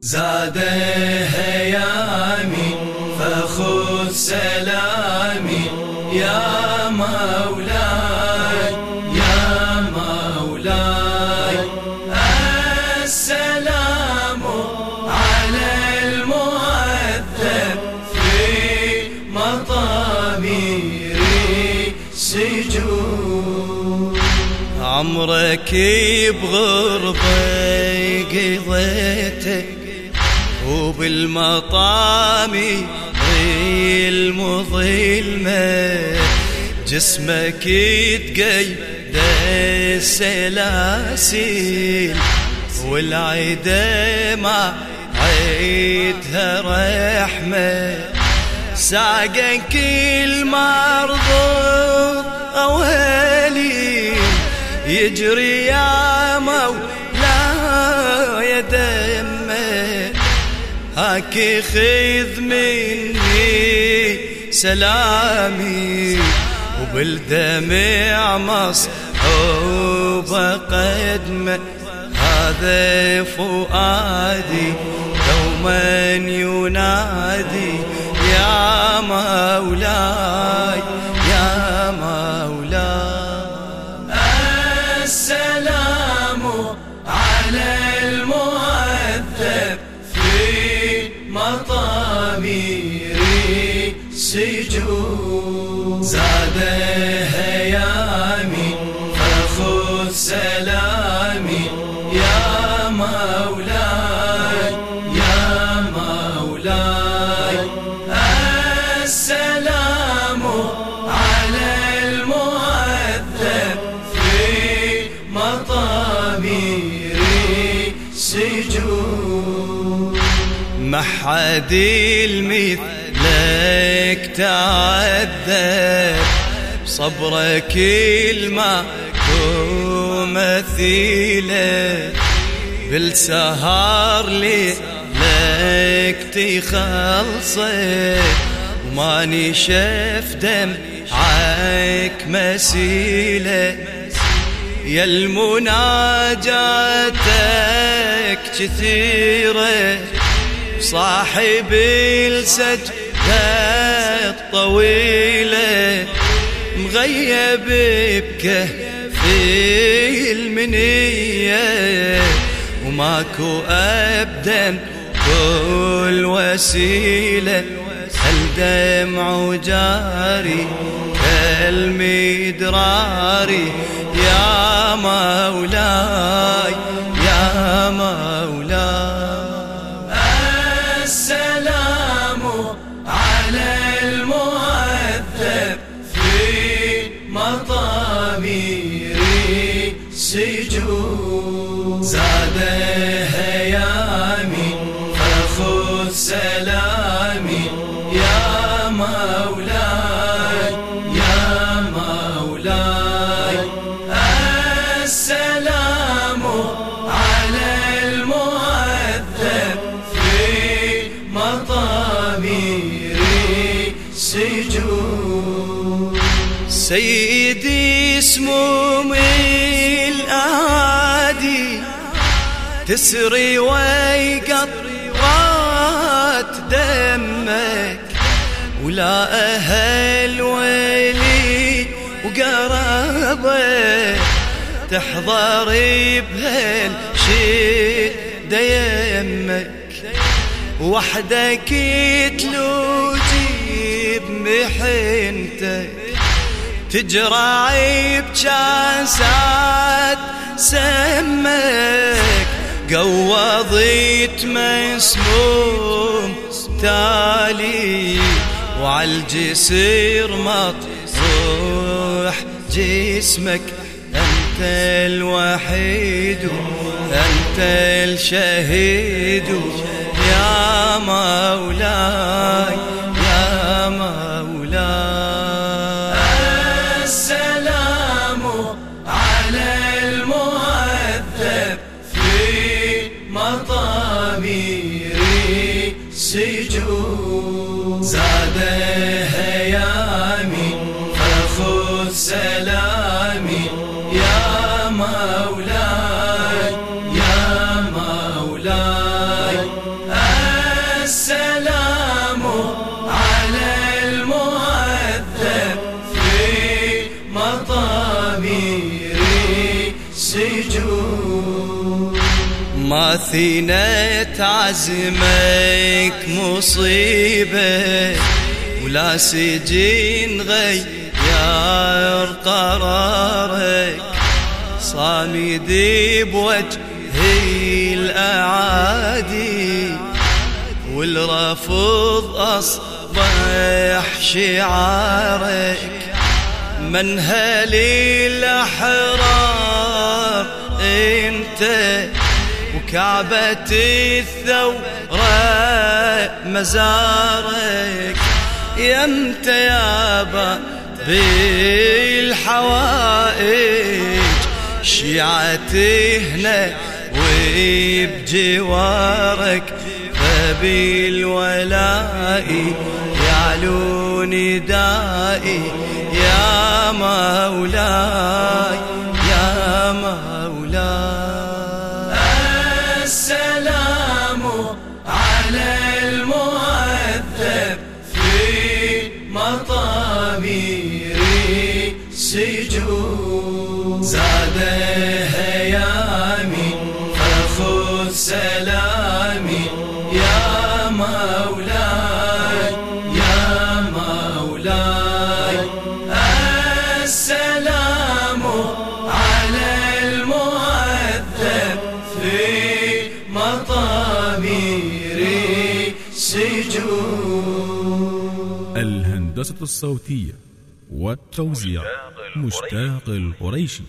زاد هيامي فخذ سلامي يا مولاي يا مولاي. السلام على المؤذب في مطامير سجود عمرك بغربة قضيته وبالمطام المظلمة جسمك يتقيد السلاسل والعيدة ما عيدها رحمة. ساقك المرضوض أوهلي يجري يا هاك خذ مني سلامي وبالدمع مصحوب قدمه هذا فؤادي دوما ينادي يا مولاي في مطامير سجود. زاد هيامي فخذ سلامي. يا مولاي يا مولاي السلام على المؤذب في مطامير سجود. ما حد مثلك تعذب صبرك الما مثيله بالسهر لي لك تخلصك وماني شف دم عك مسيله يا المناجاتك كثيرة صاحب السجدة الطويلة مغيب بكهفي المنية وماكو أبدا كل وسيلة هل دمع جاري كالمدراري يا مولاي. فخذ سلامي يا مولاي يا مولاي. السلام على المؤذب في مطامير سجود سيدي الأعادي تسري ويقطرات دمك ولا أهل ولي وقربه تحضر بهالشدة يمك وحدك تلوجي بمحنتك تجرى بجاسات سمك. قوضيت مسموم تالي وعالجسير مطروح. جسمك أنت الوحيد أنت الشهيد. يا مولاي سجود ثينة عزمك مصيبة ولا سجين غير قرارك صامد بوجه الأعادي والرفض أصبح شعارك. منهل الأحرار إنت وكعبة الثورة مزارك يمت يابا بالحوائج شيعتي هنا وبجوارك فبالولاء يعلو ندائي يا مولاي. في مطامير سجود زاد هيامي فخذ سلامي. يا مولاي يا مولاي السلام على المؤذب في مطامير سجود. الهندسة الصوتية والتوزيع مشتاق القريشي.